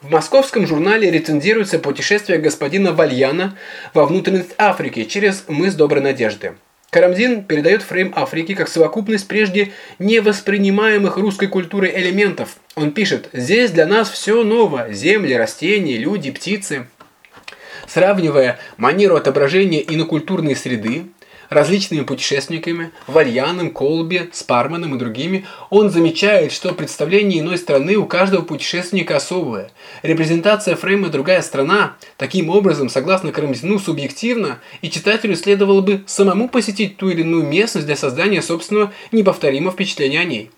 В московском журнале рецензируется путешествие господина Вальяна во внутренность Африки через мыс Доброй Надежды. Карамзин передает фрейм Африки как совокупность прежде невоспринимаемых русской культурой элементов. Он пишет «Здесь для нас все ново – земли, растения, люди, птицы». Сравнивая манеру отображения инокультурной среды, различными путешественниками, Вальяном, Колби, Спарманом и другими, он замечает, что представление иной страны у каждого путешественника особое. Репрезентация фрейма «другая страна» таким образом, согласно Карамзину, субъективна, и читателю следовало бы самому посетить ту или иную местность для создания собственного неповторимого впечатления о ней.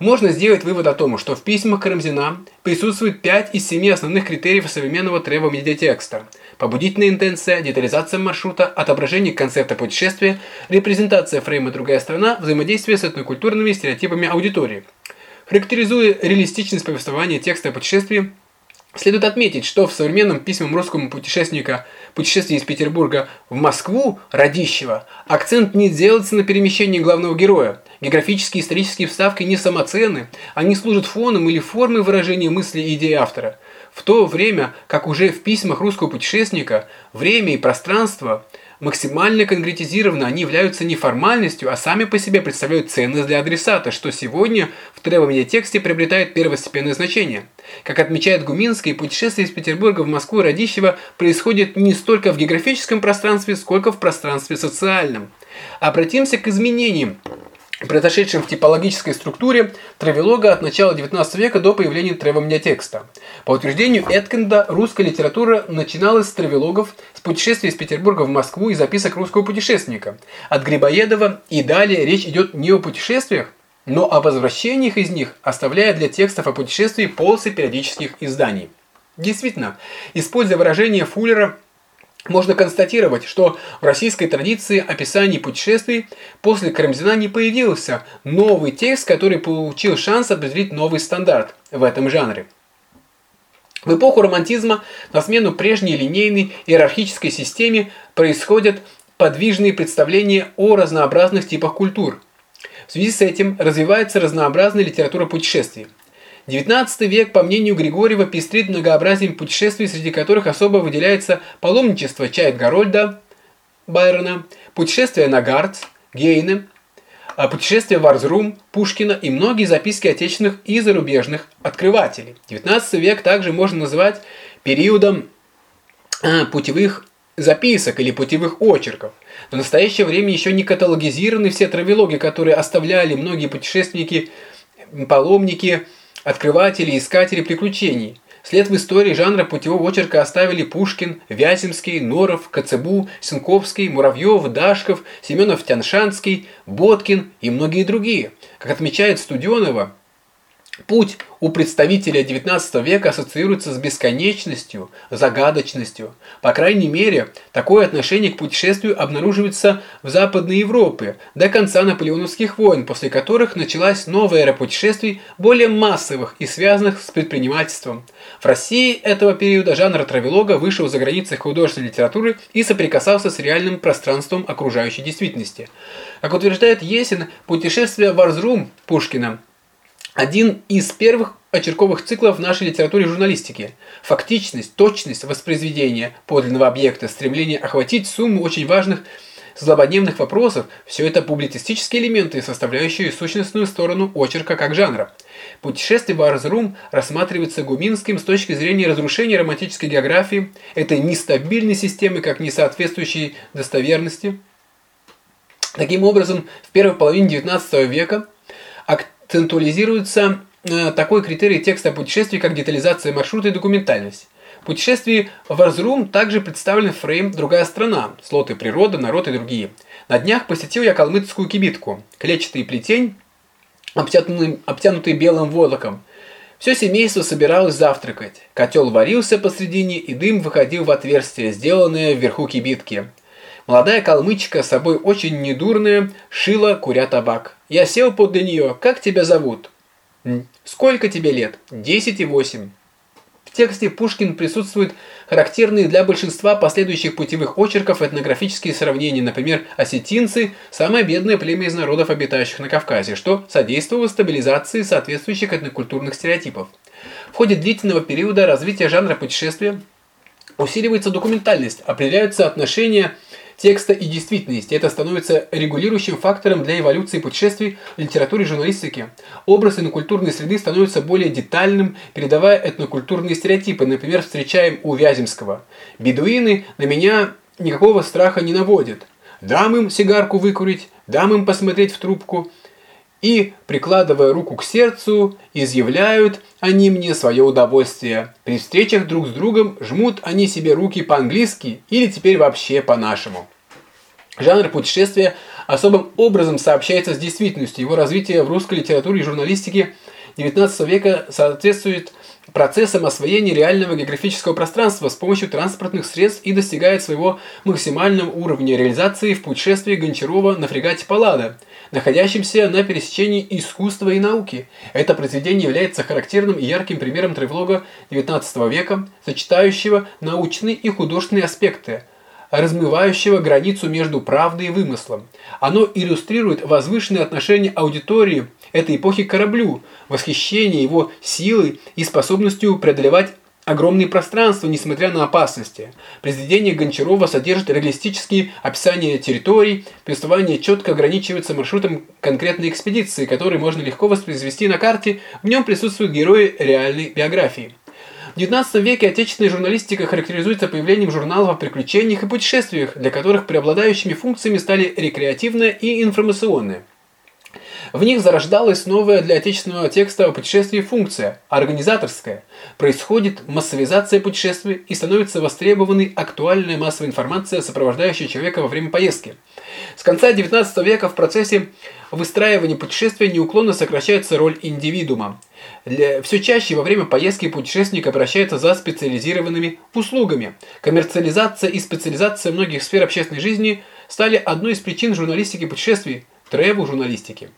Можно сделать вывод о том, что в письмах Карамзина присутствует 5 из 7 основных критериев современного трево-медиатекста. Побудительная интенция, детализация маршрута, отображение концепта путешествия, репрезентация фрейма «другая страна», взаимодействие с этнокультурными стереотипами аудитории. Характеризуя реалистичность повествования текста о путешествии, Следует отметить, что в современном письмам русскому путешественника «Путешествие из Петербурга в Москву» Радищева акцент не делается на перемещении главного героя. Географические и исторические вставки не самоценны, они служат фоном или формой выражения мысли и идеи автора. В то время, как уже в письмах русского путешественника время и пространство – максимально конкретизированы, они являются не формальностью, а сами по себе представляют ценность для адресата, что сегодня в требовании тексте приобретает первостепенное значение. Как отмечает Гуминский, путешествие из Петербурга в Москву и происходит не столько в географическом пространстве, сколько в пространстве социальном. Обратимся к изменениям, произошедшим в типологической структуре травелога от начала XIX века до появления тревомнятекста. По утверждению Эткинда, русская литература начиналась с травелогов, с путешествий из Петербурга в Москву и записок русского путешественника. От Грибоедова и далее речь идет не о путешествиях, но о возвращениях из них, оставляя для текстов о путешествии полосы периодических изданий. Действительно, используя выражение Фуллера можно констатировать, что в российской традиции описаний путешествий после Карамзина не появился новый текст, который получил шанс определить новый стандарт в этом жанре. В эпоху романтизма на смену прежней линейной иерархической системе происходят подвижные представления о разнообразных типах культур. В связи с этим развивается разнообразная литература путешествий. XIX век, по мнению Григорьева, пестрит многообразием путешествий, среди которых особо выделяется паломничество Чайт Гарольда Байрона, путешествие на Гардс, Гейне, а путешествие в Арзрум, Пушкина и многие записки отечественных и зарубежных открывателей. XIX век также можно назвать периодом а, путевых записок или путевых очерков. В настоящее время еще не каталогизированы все травелоги, которые оставляли многие путешественники, паломники, открыватели, искатели приключений. След в истории жанра путевого очерка оставили Пушкин, Вяземский, Норов, Коцебу, Сенковский, Муравьев, Дашков, Семенов-Тяншанский, Боткин и многие другие. Как отмечает Студенова, Путь у представителя XIX века ассоциируется с бесконечностью, загадочностью. По крайней мере, такое отношение к путешествию обнаруживается в Западной Европе до конца наполеоновских войн, после которых началась новая эра путешествий, более массовых и связанных с предпринимательством. В России этого периода жанр травелога вышел за границы художественной литературы и соприкасался с реальным пространством окружающей действительности. Как утверждает Есин, путешествие в Арзрум Пушкина – один из первых очерковых циклов в нашей литературе журналистики. Фактичность, точность воспроизведения подлинного объекта, стремление охватить сумму очень важных злободневных вопросов – все это публицистические элементы, составляющие сущностную сторону очерка как жанра. Путешествие в Арзрум рассматривается Гуминским с точки зрения разрушения романтической географии, этой нестабильной системы, как несоответствующей достоверности. Таким образом, в первой половине XIX века централизируется э, такой критерий текста путешествий, как детализация маршрута и документальность. В путешествии в Арзрум также представлен фрейм «Другая страна», слоты «Природа», «Народ» и другие. На днях посетил я калмыцкую кибитку, клетчатый плетень, обтянутый, обтянутый белым войлоком. Все семейство собиралось завтракать. Котел варился посредине, и дым выходил в отверстие, сделанное вверху кибитки. Молодая калмычка, с собой очень недурная, шила, куря табак. Я сел подле нее. «Как тебя зовут?» «Сколько тебе лет?» «Десять и восемь». В тексте Пушкин присутствуют характерные для большинства последующих путевых очерков этнографические сравнения, например, осетинцы – самое бедное племя из народов, обитающих на Кавказе, что содействовало стабилизации соответствующих этнокультурных стереотипов. В ходе длительного периода развития жанра путешествия усиливается документальность, определяются отношения текста и действительности. Это становится регулирующим фактором для эволюции путешествий в литературе и журналистике. Образ инокультурной среды становится более детальным, передавая этнокультурные стереотипы. Например, встречаем у Вяземского. «Бедуины на меня никакого страха не наводят. Дам им сигарку выкурить, дам им посмотреть в трубку» и, прикладывая руку к сердцу, изъявляют они мне свое удовольствие. При встречах друг с другом жмут они себе руки по-английски или теперь вообще по-нашему. Жанр путешествия особым образом сообщается с действительностью. Его развитие в русской литературе и журналистике XIX века соответствует процессом освоения реального географического пространства с помощью транспортных средств и достигает своего максимального уровня реализации в путешествии Гончарова на фрегате «Паллада», находящемся на пересечении искусства и науки. Это произведение является характерным и ярким примером тревлога XIX века, сочетающего научные и художественные аспекты, размывающего границу между правдой и вымыслом. Оно иллюстрирует возвышенные отношения аудитории этой эпохи к кораблю, восхищение его силой и способностью преодолевать огромные пространства, несмотря на опасности. Произведение Гончарова содержит реалистические описания территорий, повествование четко ограничивается маршрутом конкретной экспедиции, который можно легко воспроизвести на карте, в нем присутствуют герои реальной биографии. В XIX веке отечественная журналистика характеризуется появлением журналов о приключениях и путешествиях, для которых преобладающими функциями стали рекреативная и информационная. В них зарождалась новая для отечественного текста о путешествии функция – организаторская. Происходит массовизация путешествий и становится востребованной актуальная массовая информация, сопровождающая человека во время поездки. С конца XIX века в процессе выстраивания путешествия неуклонно сокращается роль индивидуума. Для, все чаще во время поездки путешественник обращается за специализированными услугами. Коммерциализация и специализация многих сфер общественной жизни стали одной из причин журналистики путешествий, тревел журналистики.